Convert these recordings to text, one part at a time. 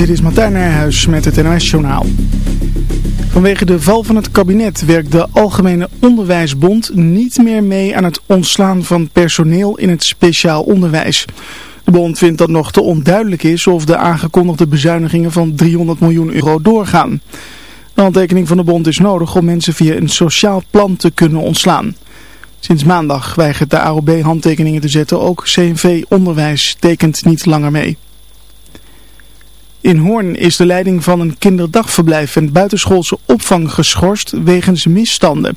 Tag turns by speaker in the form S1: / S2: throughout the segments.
S1: Dit is Martijn Nijhuis met het NOS Journaal. Vanwege de val van het kabinet werkt de Algemene Onderwijsbond niet meer mee aan het ontslaan van personeel in het speciaal onderwijs. De bond vindt dat nog te onduidelijk is of de aangekondigde bezuinigingen van 300 miljoen euro doorgaan. De handtekening van de bond is nodig om mensen via een sociaal plan te kunnen ontslaan. Sinds maandag weigert de AOB handtekeningen te zetten, ook CNV Onderwijs tekent niet langer mee. In Hoorn is de leiding van een kinderdagverblijf en buitenschoolse opvang geschorst wegens misstanden.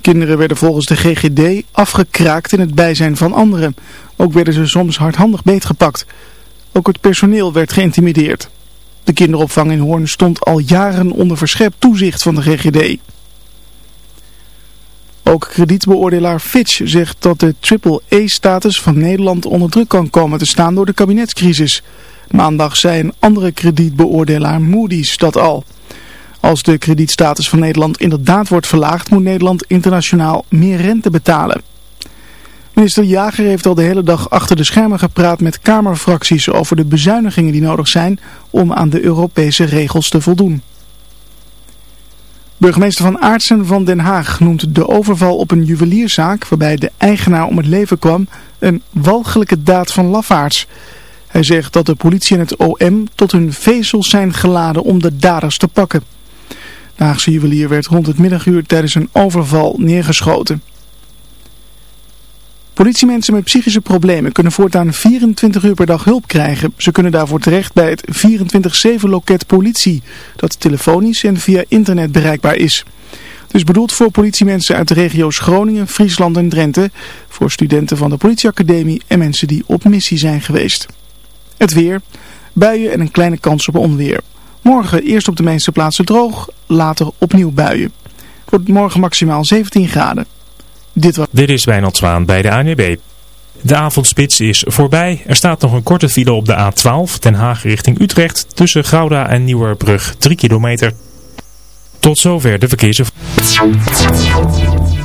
S1: Kinderen werden volgens de GGD afgekraakt in het bijzijn van anderen. Ook werden ze soms hardhandig beetgepakt. Ook het personeel werd geïntimideerd. De kinderopvang in Hoorn stond al jaren onder verscherpt toezicht van de GGD. Ook kredietbeoordelaar Fitch zegt dat de triple-E-status van Nederland onder druk kan komen te staan door de kabinetscrisis. Maandag zei een andere kredietbeoordelaar Moody's dat al. Als de kredietstatus van Nederland inderdaad wordt verlaagd, moet Nederland internationaal meer rente betalen. Minister Jager heeft al de hele dag achter de schermen gepraat met Kamerfracties over de bezuinigingen die nodig zijn om aan de Europese regels te voldoen. Burgemeester van Aartsen van Den Haag noemt de overval op een juwelierzaak waarbij de eigenaar om het leven kwam een walgelijke daad van lafaards. Hij zegt dat de politie en het OM tot hun vezels zijn geladen om de daders te pakken. De Haagse juwelier werd rond het middaguur tijdens een overval neergeschoten. Politiemensen met psychische problemen kunnen voortaan 24 uur per dag hulp krijgen. Ze kunnen daarvoor terecht bij het 24-7 loket politie, dat telefonisch en via internet bereikbaar is. Het is bedoeld voor politiemensen uit de regio's Groningen, Friesland en Drenthe, voor studenten van de politieacademie en mensen die op missie zijn geweest. Het weer, buien en een kleine kans op onweer. Morgen eerst op de meeste plaatsen droog, later opnieuw buien. Het wordt morgen maximaal 17 graden.
S2: Dit, was... Dit is Wijnald Zwaan bij de ANWB. De avondspits is voorbij. Er staat nog een korte file op de A12 Den Haag richting Utrecht tussen Gouda en Nieuwerbrug 3 kilometer. Tot zover de verkeersinformatie.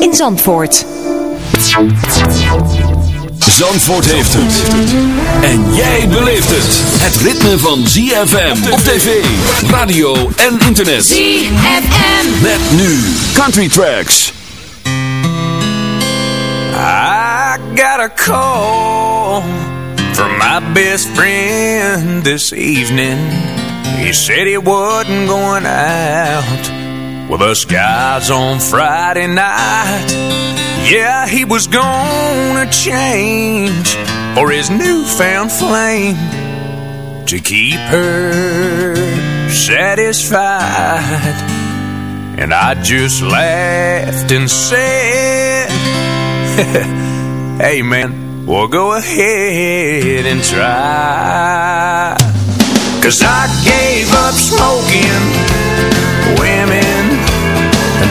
S3: in Zandvoort.
S4: Zandvoort heeft het. En jij beleeft het. Het ritme van ZFM op tv, radio en internet.
S5: ZFM.
S4: Met nu Country Tracks.
S6: I got a call from my best friend this evening. He said he wasn't going out. With us guys on Friday night. Yeah, he was gonna change for his newfound flame to keep her satisfied. And I just laughed and said, Hey man, well go ahead and try. Cause I gave up smoking women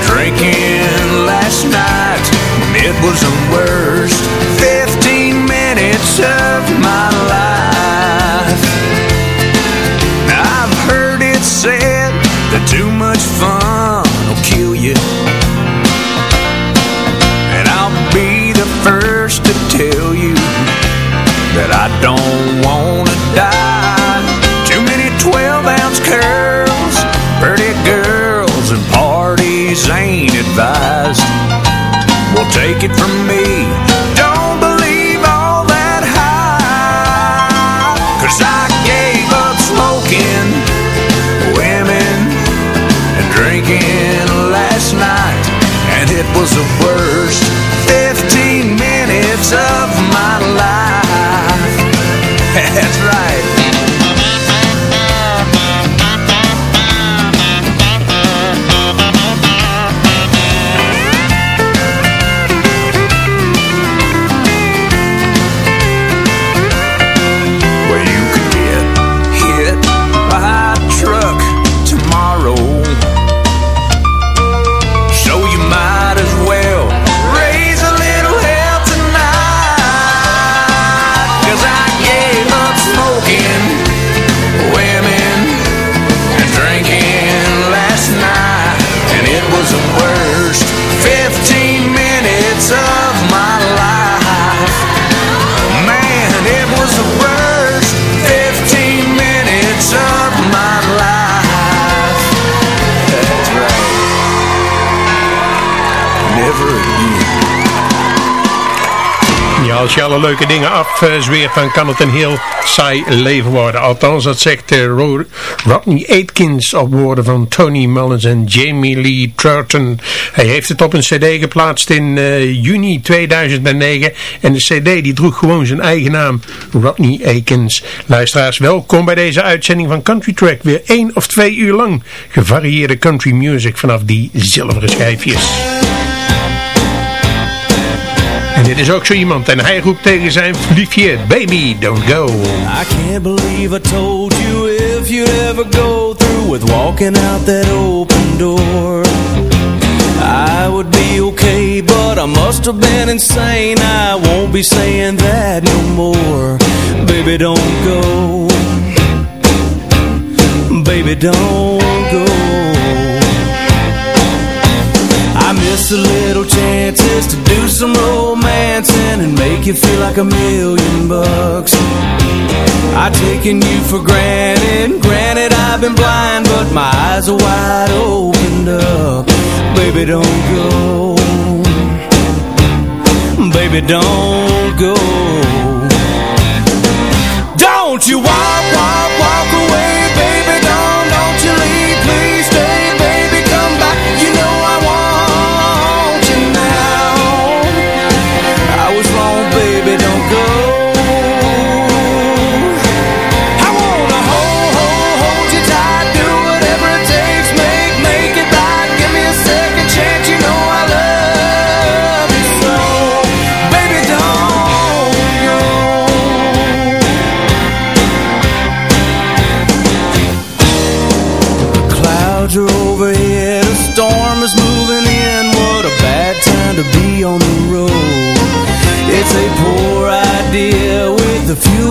S6: drinking last night. It was the worst 15 minutes of my life. Take it from me. Don't believe all that hype. Cause I gave up smoking, women, and drinking last night. And it was the worst 15 minutes of my life. That's right.
S7: Je alle leuke dingen afzweert, dan kan het een heel saai leven worden. Althans, dat zegt eh, Ro- Rodney Aitkins op woorden van Tony Mullins en Jamie Lee Turton. Hij heeft het op een cd geplaatst in eh, juni 2009 en de cd die droeg gewoon zijn eigen naam, Rodney Aitkins. Luisteraars, welkom bij deze uitzending van Country Track. Weer één of twee uur lang gevarieerde country music vanaf die zilveren schijfjes. Is ook zo iemand en hij roept tegen zijn liefje, baby, don't go.
S8: I can't believe I told you if you'd ever go through with walking out that open door. I would be okay, but I must have been insane. I won't be saying that no more. Baby, don't go. Baby, don't go. I miss the little chances to do some romancing and make you feel like a million bucks. I've taken you for granted, granted I've been blind, but my eyes are wide opened up. Baby, don't go. Baby, don't go. Don't you walk, walk,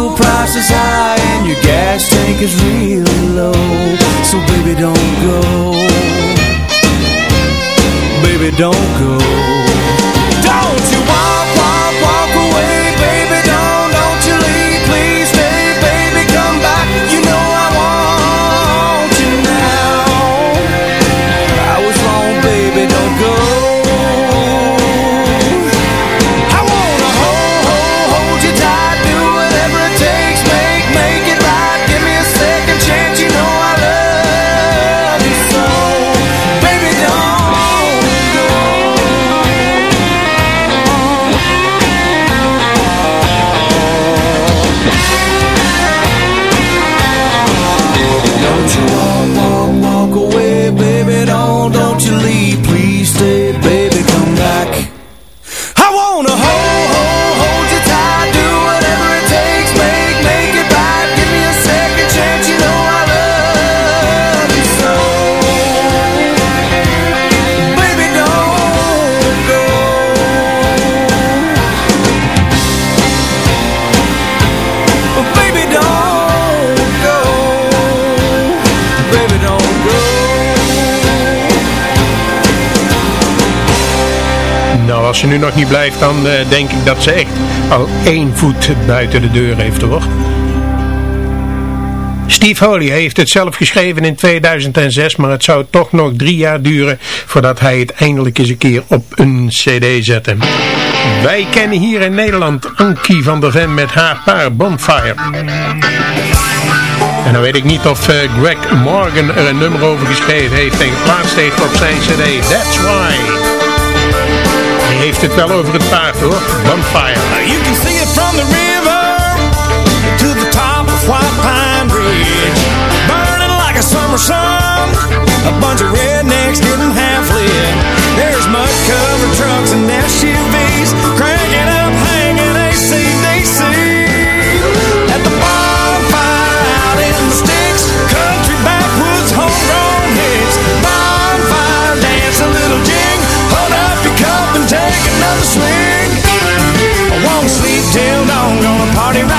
S8: the price is high and your gas tank is really low. So baby, don't go. Baby, don't go. Don't you walk,
S7: nog niet blijft, dan eh, denk ik dat ze echt al één voet buiten de deur heeft hoor. Steve Holy heeft het zelf geschreven in 2006, maar het zou toch nog drie jaar duren voordat hij het eindelijk eens een keer op een cd zette. Wij kennen hier in Nederland Ankie van der Ven met haar paar Bonfire. En dan weet ik niet of eh, Greg Morgan er een nummer over geschreven heeft en geplaatst heeft op zijn cd. That's why heeft het wel over het paard hoor. Bonfire.
S9: You can see it from the river to the top of White Pine Bridge. Burning like a summer sun. A bunch of rednecks getting half lit. There's mud covered trucks and party rock.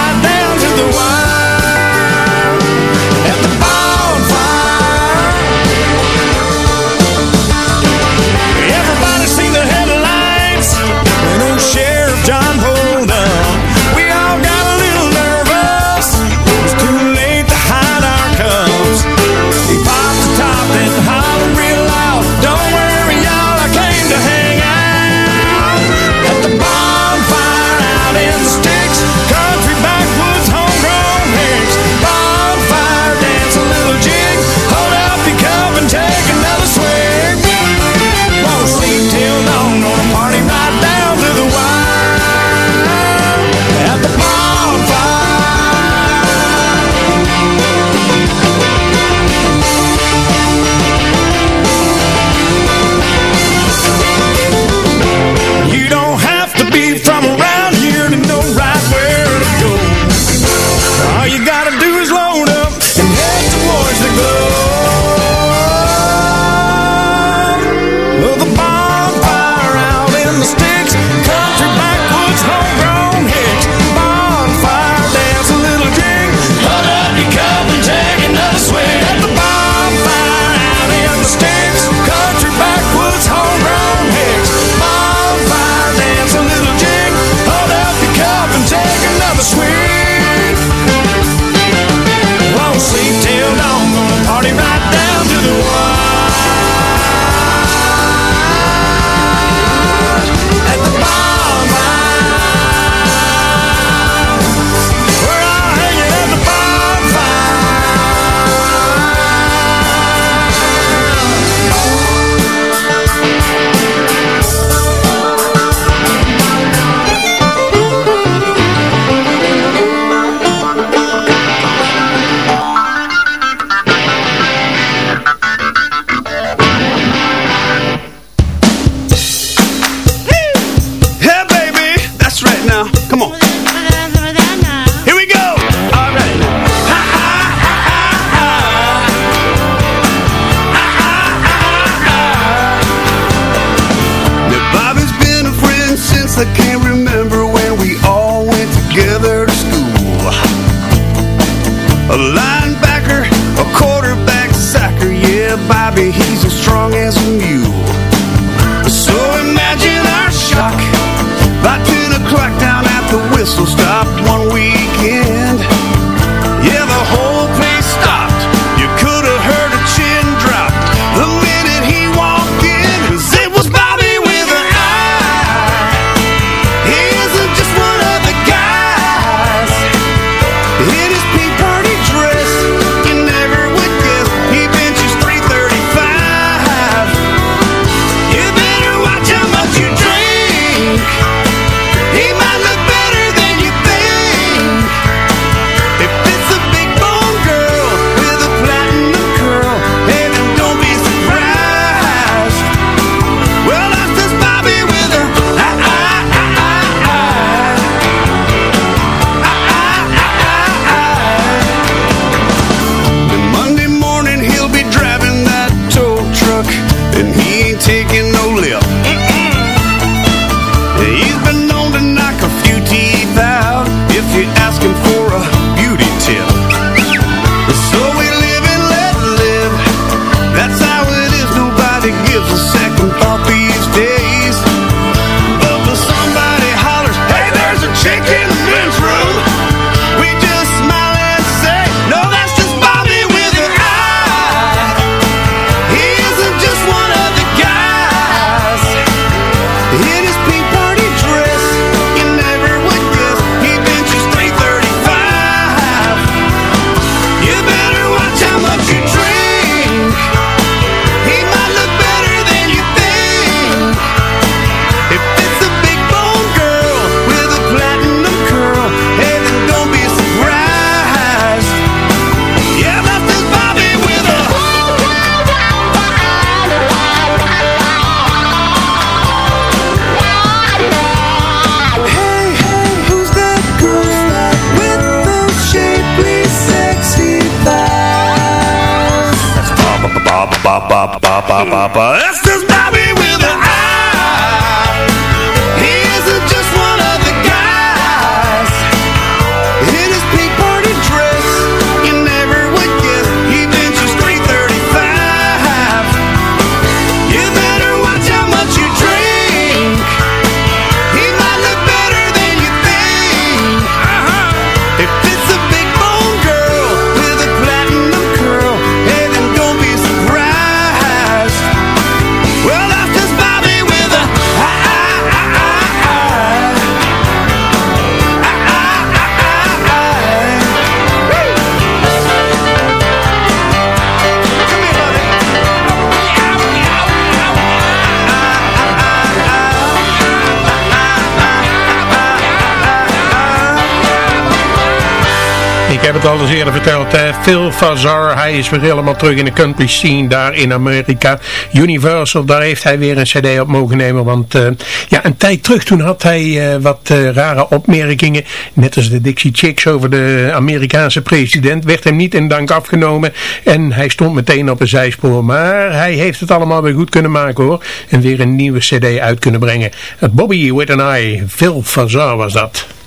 S7: Ik heb het al eens eerder verteld, hè? Phil Fazar, hij is weer helemaal terug in de country scene daar in Amerika. Universal, daar heeft hij weer een cd op mogen nemen, want eh, ja, een tijd terug toen had hij eh, wat eh, rare opmerkingen, net als de Dixie Chicks over de Amerikaanse president, werd hem niet in dank afgenomen en hij stond meteen op een zijspoor, maar hij heeft het allemaal weer goed kunnen maken hoor, en weer een nieuwe cd uit kunnen brengen. Bobby with an Eye, Phil Fazar was dat.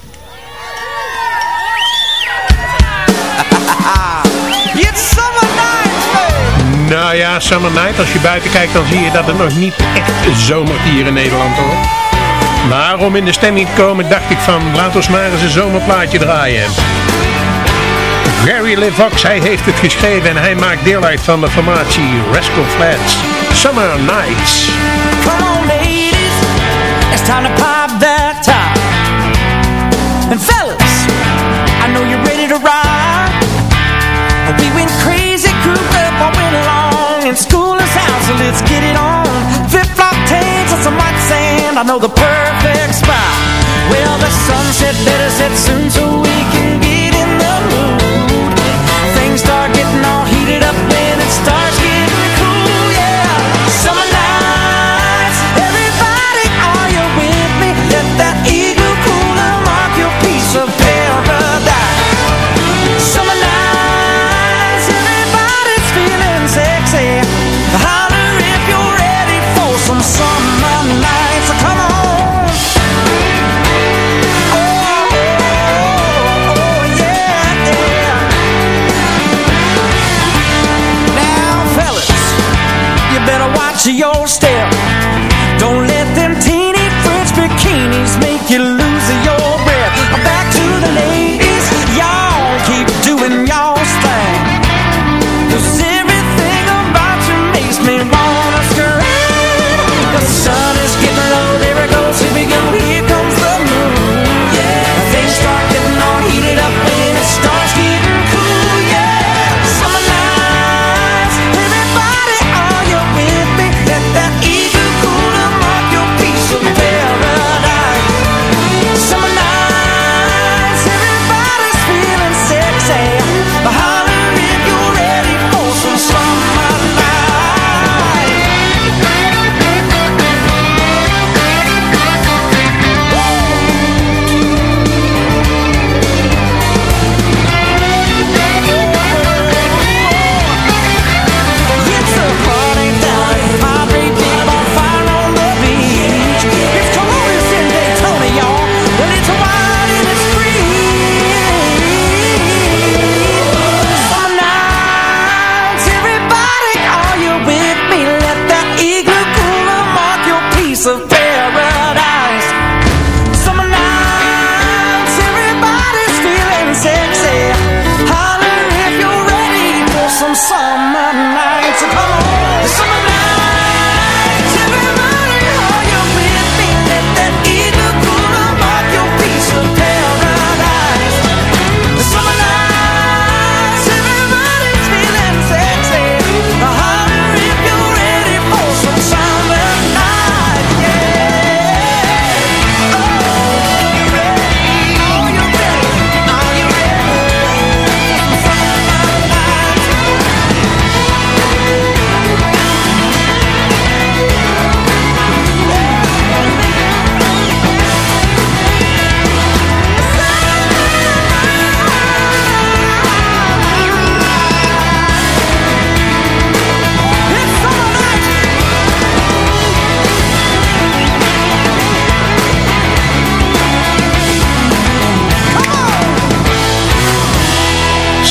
S7: Nou ja, Summer Night, als je buiten kijkt dan zie je dat het nog niet echt zomert hier in Nederland hoor. Maar om in de stemming te komen dacht ik van, laat ons maar eens een zomerplaatje draaien. Gary LeVox, hij heeft het geschreven en hij maakt deel uit van de formatie Rascal Flats. Summer Nights.
S8: Come on, ladies. It's time to pop that top. I know the perfect spot. Well, the sunset better set soon so better watch your step. Don't let them teeny French bikinis make you lose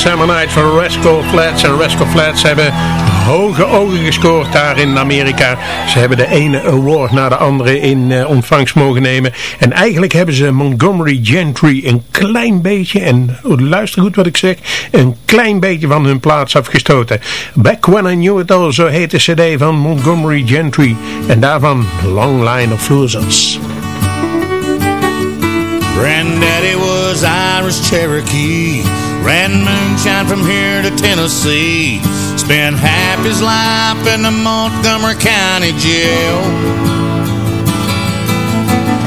S8: Summer
S7: Night van Rascal Flats. En Rascal Flats hebben hoge ogen gescoord daar in Amerika. Ze hebben de ene award na de andere in uh, ontvangst mogen nemen. En eigenlijk hebben ze Montgomery Gentry een klein beetje, en luister goed wat ik zeg, een klein beetje van hun plaats afgestoten. Back When I Knew It All, zo heet de cd van Montgomery Gentry. En daarvan Long Line of Losers.
S10: Granddaddy was Irish Cherokee Ran moonshine from here to Tennessee. Spent half his life in the Montgomery County jail.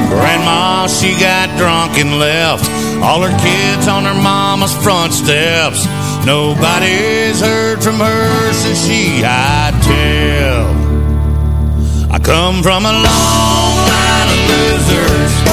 S10: Grandma, she got drunk and left. All her kids on her mama's front steps. Nobody's heard from her since she hightailed I come from a long line of losers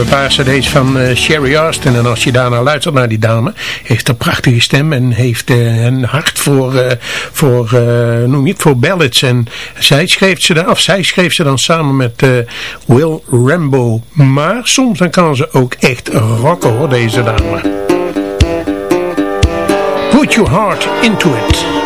S7: Ik heb een paar cd's van eh, Sherry Austin. En als je daarna luistert naar die dame. Heeft een prachtige stem. En heeft eh, een hart voor, eh, voor, noem je het, voor ballads. En zij schreef ze dan, of zij schreef ze dan samen met Will Rambo. Maar soms dan kan ze ook echt rocken hoor, deze dame. Put your heart into it.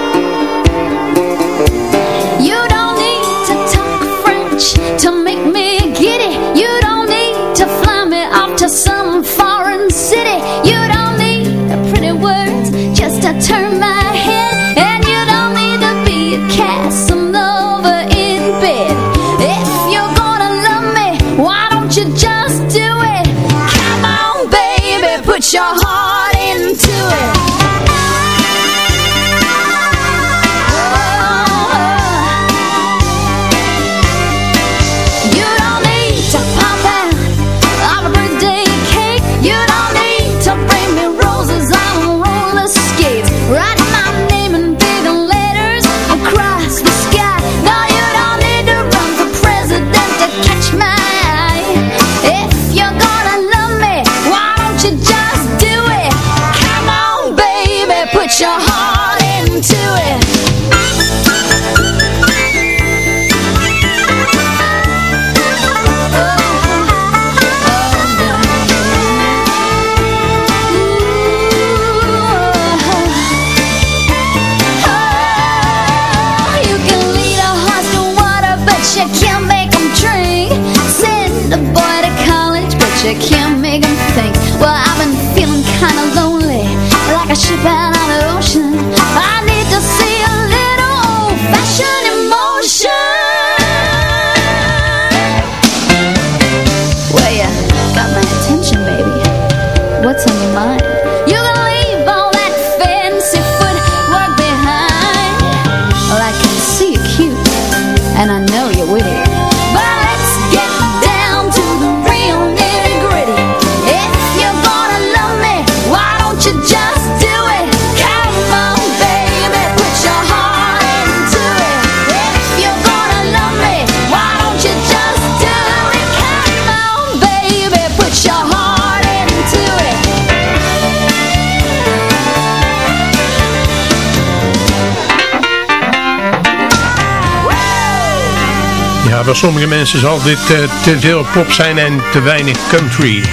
S7: Voor sommige mensen zal dit eh, te veel pop zijn en te weinig country.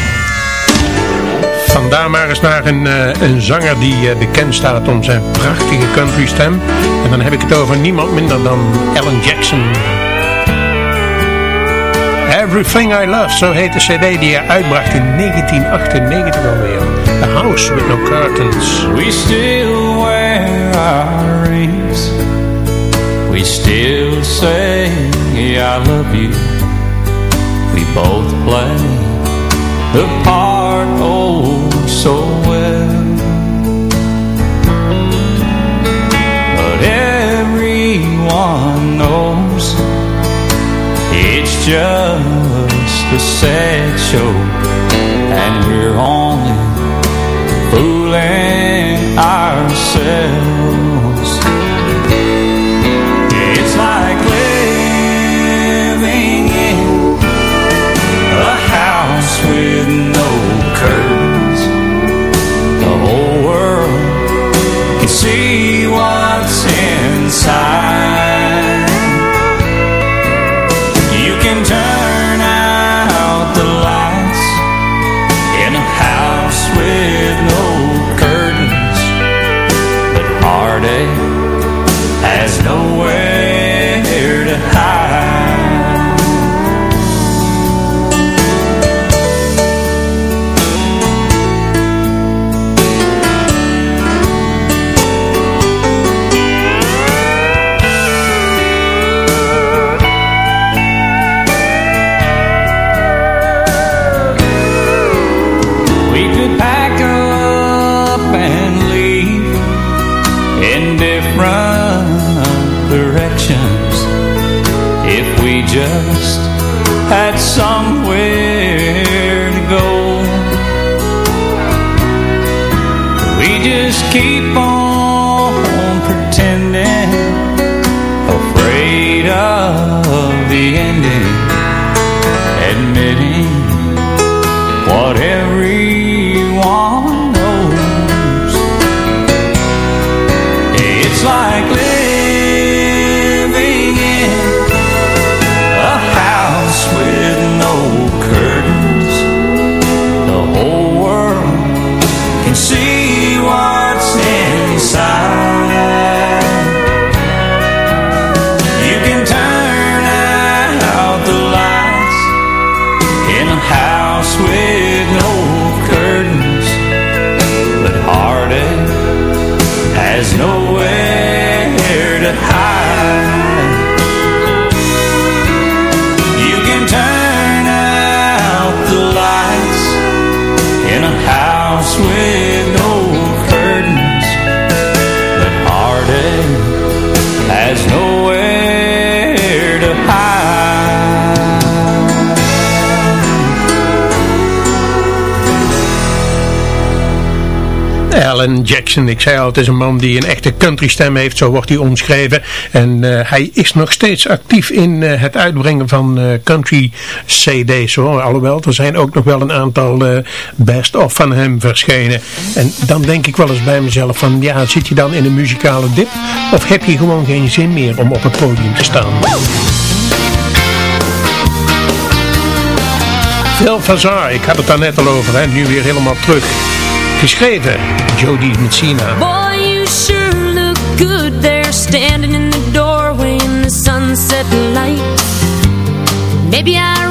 S7: Vandaar maar eens naar een, eh, een zanger die eh, bekend staat om zijn prachtige country stem. En dan heb ik het over niemand minder dan Alan Jackson. Everything I Love, zo heet de cd die hij uitbracht in 1998 alweer. The House with No Curtains.
S6: We still wear our rings. We still say I love you. We both play the part oh so well. But everyone knows it's just a sad show. And we're only fooling ourselves.
S7: Jackson, ik zei al, het is een man die een echte country stem heeft, zo wordt hij omschreven. En eh, hij is nog steeds actief in eh, het uitbrengen van eh, country cd's hoor. Alhoewel, er zijn ook nog wel een aantal best-of van hem verschenen. En dan denk ik wel eens bij mezelf van, ja, zit je dan in een muzikale dip? Of heb je gewoon geen zin meer om op het podium te staan? Phil Fazar, ik had het daar net al over, hè, nu weer helemaal terug. Geschreven, Jody Messina.
S11: Boy, you sure look good there standing in the doorway in the sunset light. Maybe I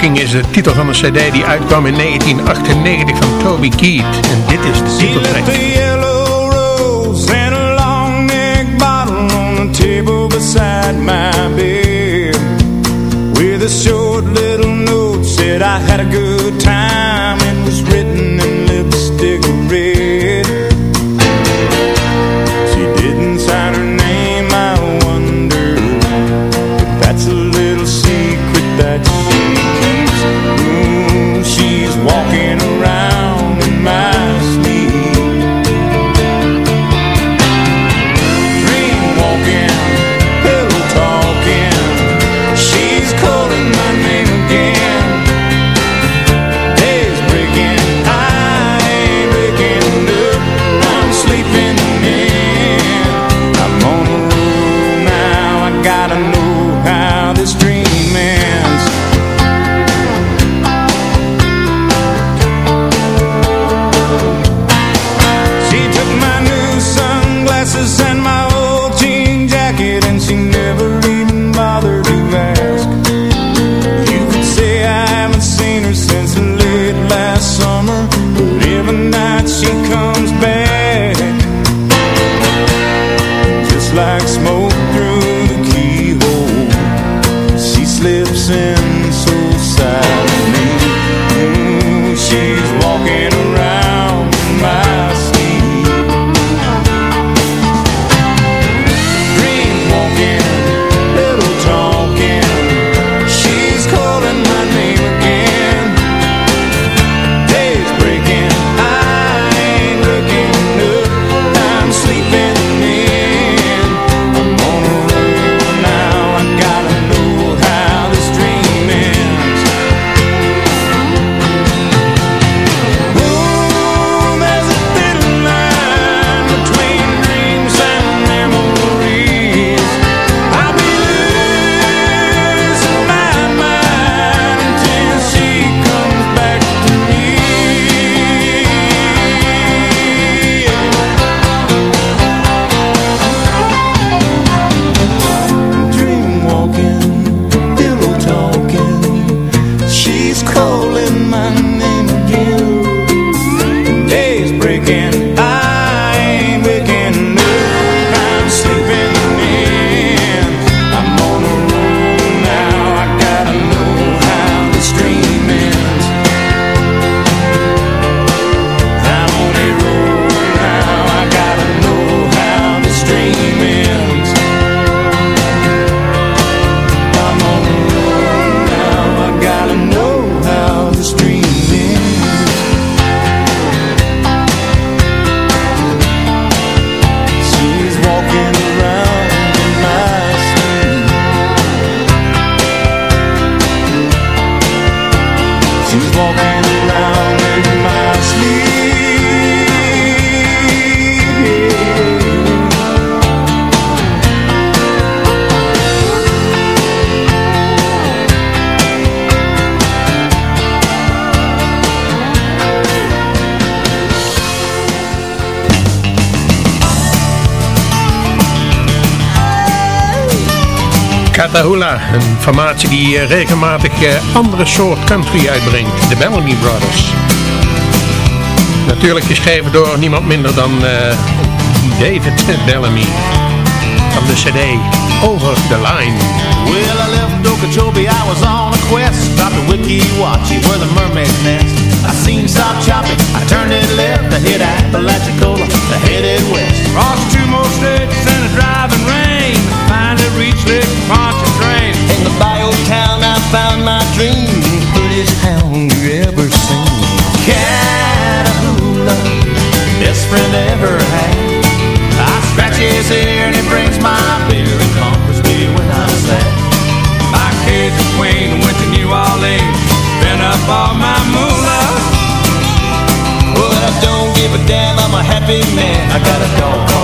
S9: Dreamwalking is de titel van een cd die uitkwam in 1998 van Toby Keith. En dit is de titeltrack. Catahoula, een formatie die eh, regelmatig eh, andere soort country uitbrengt. De Bellamy Brothers. Natuurlijk geschreven door niemand minder dan eh, David Bellamy. Van de cd Over the Line.
S12: Well, I left Okeechobee, I was on a quest Dropped a wiki watchy where the mermaid's nest I seen South Choppy, I turned it left I hit Apalachicola, I headed west Crossed two more states and a driving rain Finally reached Lake Pontchartrain
S13: In the town I found my dream. Prettiest town you ever seen.
S12: Catahoula, best friend I ever had. I scratch his ear and he brings my beer And comforts me when I'm sad. My Cajun queen went to New Orleans Spent up all my moolah.
S13: Well, I don't give a damn, I'm a happy man. I got a dog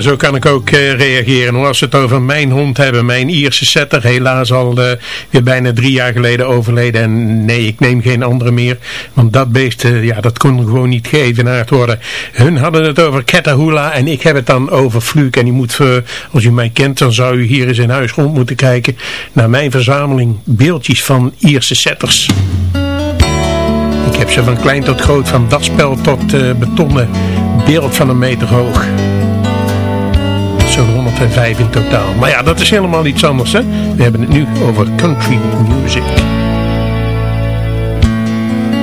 S7: Zo kan ik ook eh, reageren. Als we het over mijn hond hebben, mijn Ierse setter, helaas al eh, weer bijna drie jaar geleden overleden. En nee, ik neem geen andere meer, want dat beest, eh, ja, dat kon gewoon niet geëvenaard worden. Hun hadden het over Catahoula en ik heb het dan over Fluke. En u moet, als u mij kent, dan zou u hier eens in huis rond moeten kijken naar mijn verzameling beeldjes van Ierse setters. Ik heb ze van klein tot groot, van datspel tot betonnen beeld van een meter hoog. Zo'n 105 in totaal. Maar ja, dat is helemaal iets anders, hè. We hebben het nu over country music.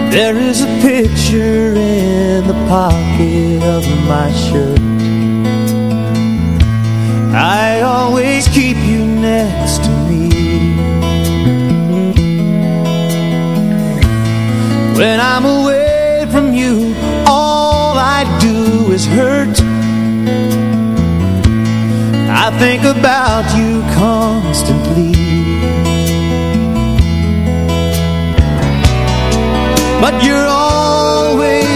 S12: There is a picture in the pocket of my shirt I always keep you next to me When I'm away from you All I do is hurt I think about you constantly. But you're always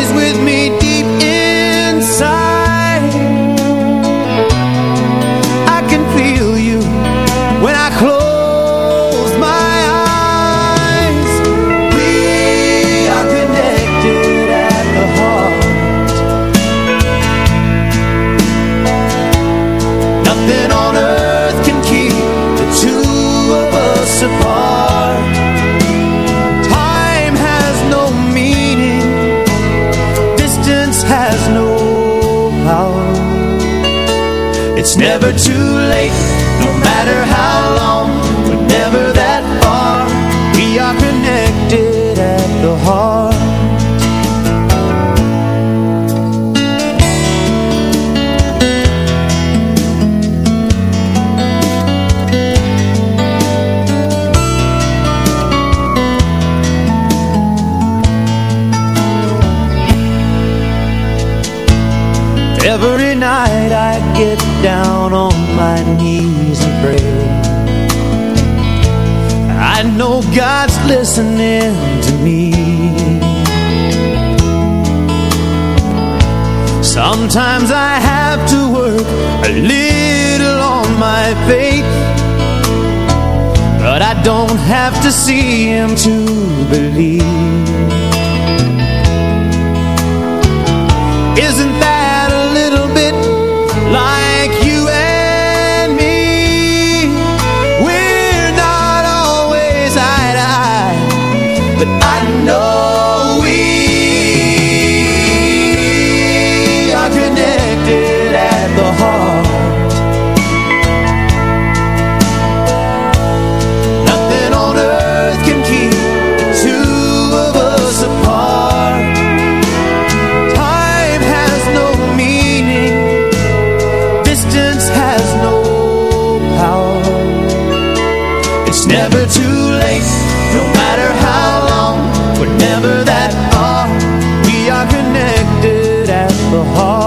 S12: It's never too late down on my knees and pray. I know God's listening to me. Sometimes I have to work a little on my faith But I don't have to see him to believe
S14: never too late, no matter how long. We're never that far. We are connected at the heart.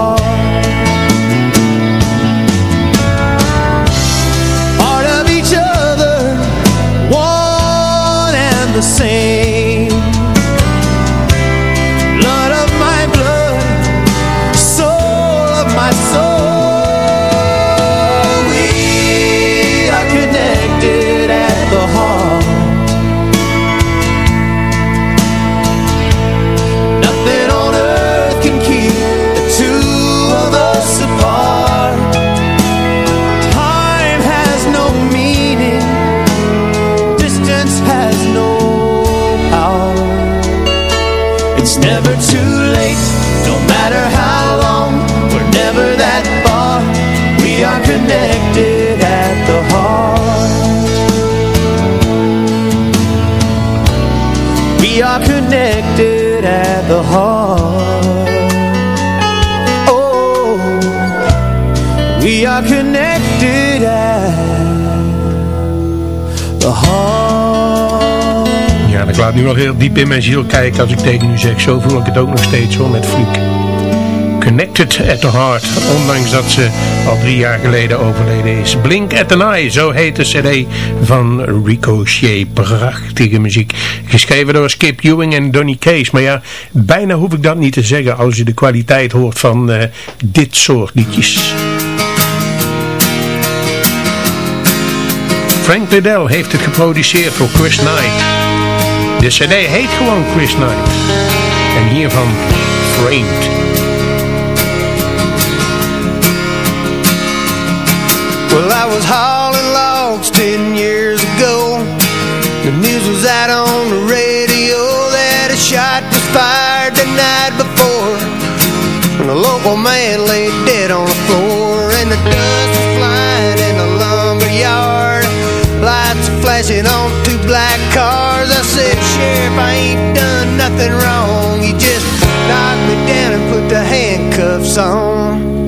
S14: Connected at the heart. We are connected at the heart. Oh, we are connected at the heart.
S7: Ja, ik laat nu al heel diep in mijn ziel kijken als ik tegen u zeg. Zo voel ik het ook nog steeds hoor met Fliek. Connected at the Heart, ondanks dat ze al drie jaar geleden overleden is. Blink at an Eye, zo heet de cd van Ricochet. Prachtige muziek. Geschreven door Skip Ewing en Donny Case. Maar ja, bijna hoef ik dat niet te zeggen als je de kwaliteit hoort van eh, dit soort liedjes. Frank Liddell heeft het geproduceerd voor Chris Knight. De cd heet gewoon Chris Knight. En hiervan Framed.
S14: Was hauling logs ten years ago. The news was out on the radio that a shot was fired the night before. And a local man lay dead on the floor. And the dust was flying in the lumber yard. Lights flashing on two black cars. I said, Sheriff, I ain't done nothing wrong. You just knocked me down and put the handcuffs on.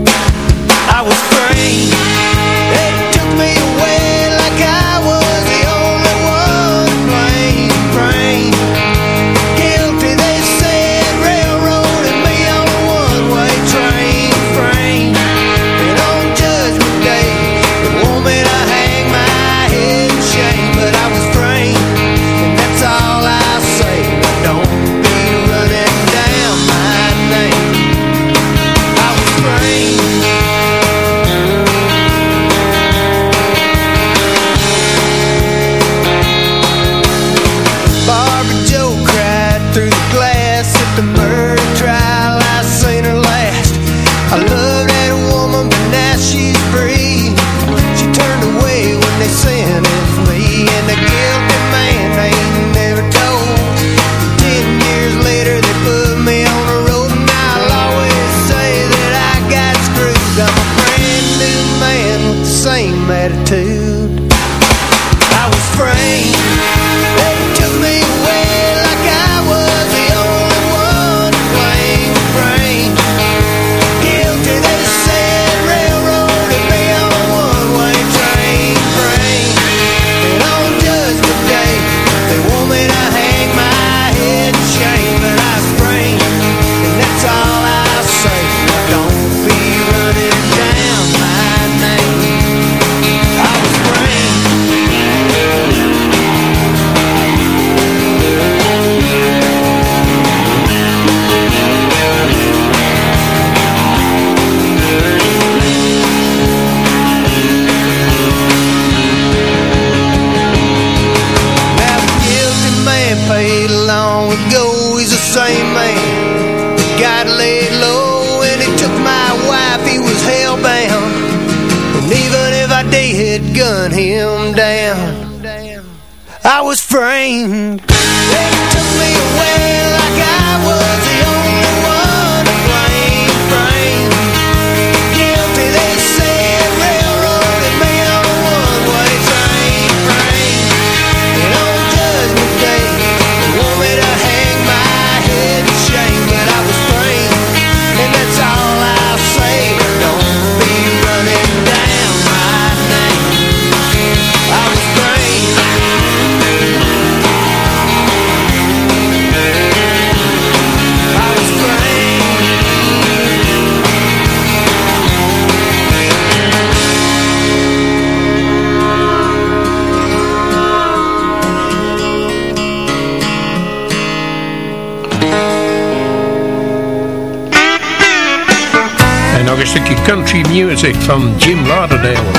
S7: Music van Jim Lauderdale.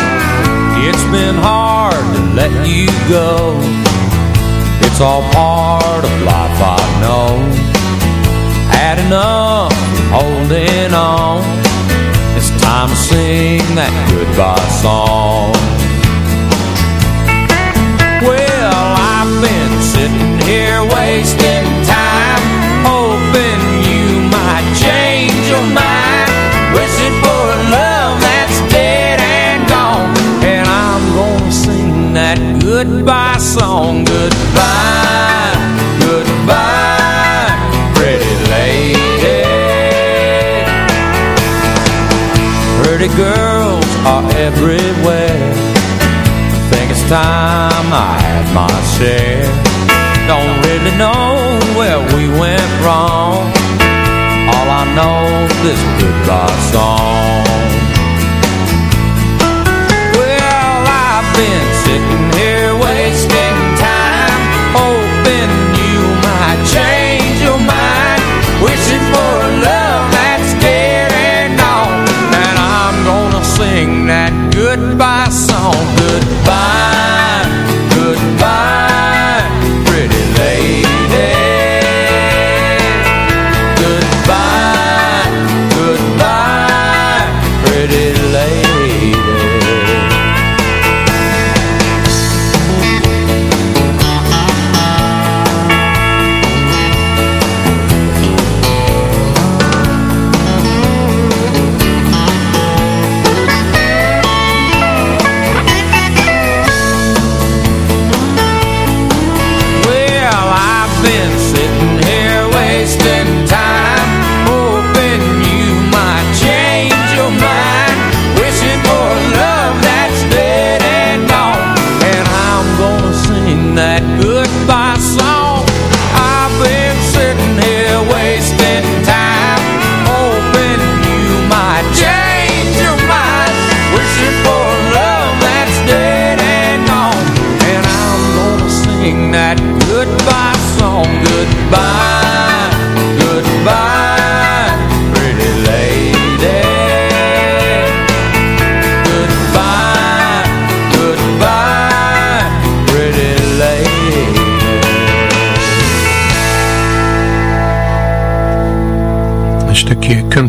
S6: Everywhere. I think it's time I had my share. Don't really know where we went wrong. All I know is this goodbye song. Well, I've been sitting here wasting time Hoping you might change your mind. Wishing for a love that's dead and gone And I'm gonna sing that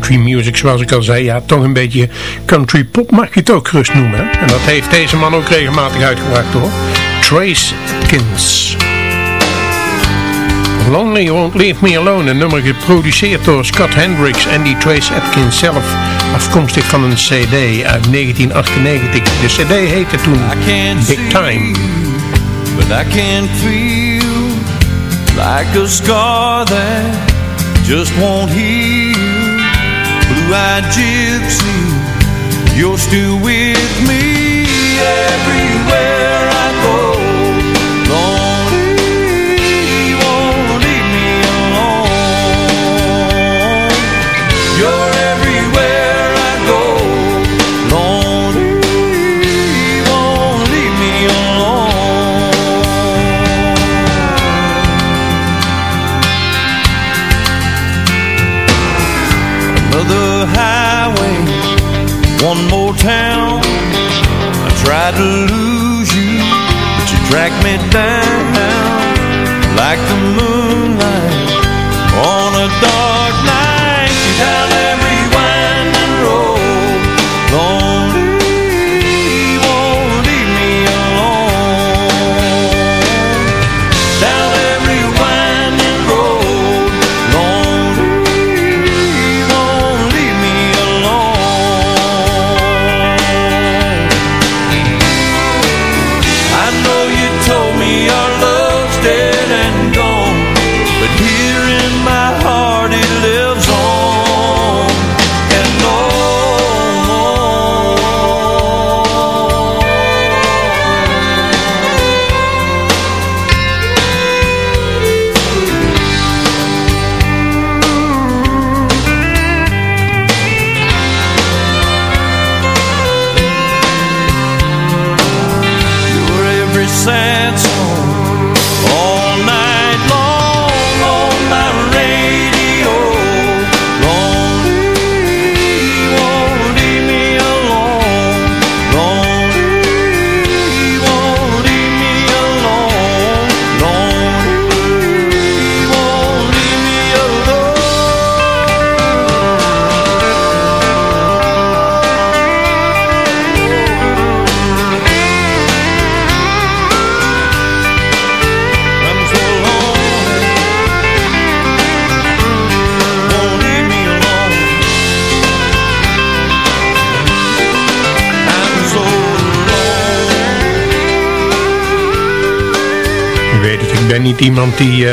S7: country music, zoals ik al zei. Ja, toch een beetje country pop mag je het ook gerust noemen. En dat heeft deze man ook regelmatig uitgebracht hoor. Trace Atkins. Lonely Won't Leave Me Alone, een nummer geproduceerd door Scott Hendricks en die Trace Atkins zelf, afkomstig van een cd uit 1998. De cd heette toen Big Time.
S6: But I can feel like a scar that just won't heal. Blue-eyed gypsy, you're still with me everywhere to lose you, but you tracked me down like the moonlight on a dark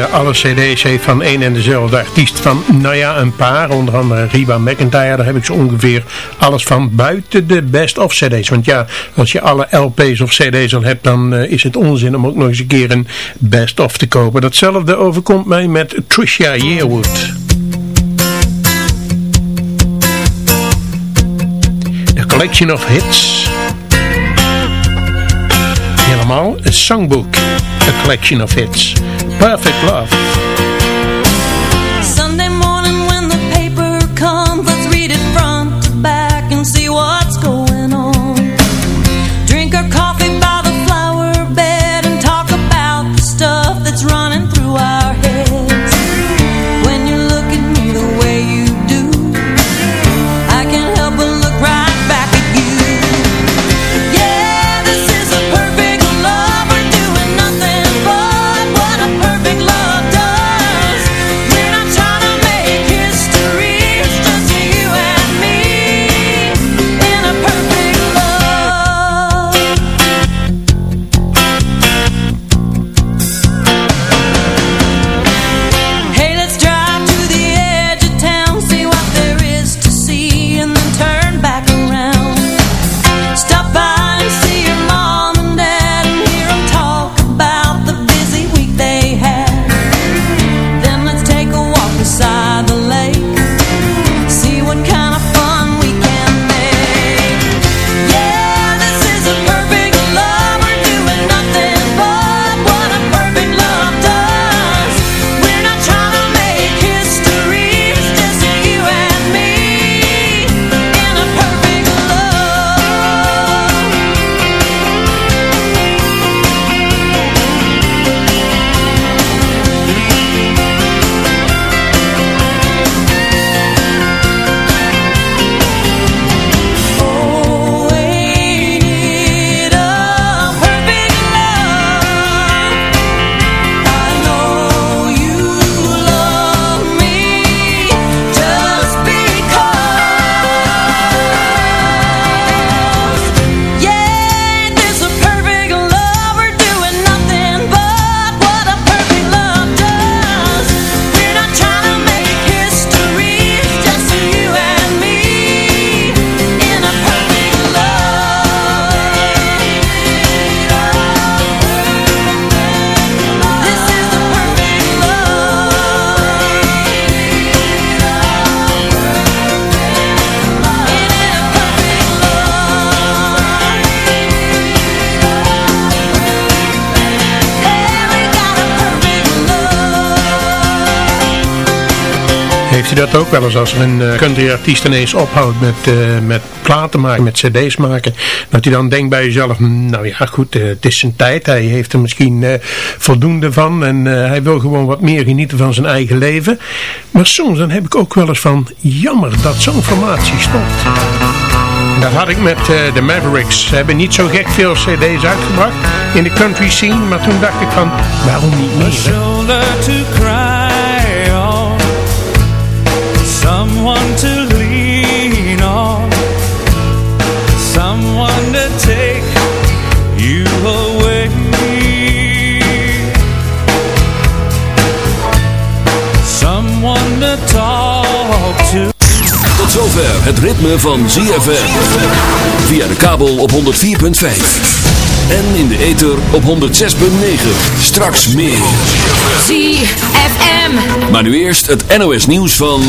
S11: eh, alle cd's heeft van één en dezelfde artiest. Van, nou ja, een paar. Onder andere Reba McIntyre. Daar heb ik zo ongeveer alles van buiten de best-of cd's. Want ja, als je alle LP's of cd's al hebt, dan eh, is het onzin om ook nog eens een keer een best-of te kopen. Datzelfde overkomt mij met Trisha Yearwood. A Collection of Hits. Helemaal een songbook. A Collection of Hits. Perfect Love. Dat ook wel eens als een eh, countryartiest ineens ophoudt met, eh, met platen maken, met cd's maken. Dat u dan denkt bij jezelf, "Hmm, nou ja goed, eh, het is zijn tijd. Hij heeft er misschien voldoende van en hij wil gewoon wat meer genieten van zijn eigen leven. Maar soms dan heb ik ook wel eens van, jammer dat zo'n formatie stopt. Dat had ik met de Mavericks. Ze hebben niet zo gek veel cd's uitgebracht in de country scene. Maar toen dacht ik van, waarom niet meer?
S6: Someone to lean on, someone to take you away. Someone to talk to.
S4: Tot zover het ritme van ZFM. Via de kabel op 104.5. En in de ether op 106.9. Straks meer.
S15: ZFM.
S4: Maar nu eerst het NOS nieuws van...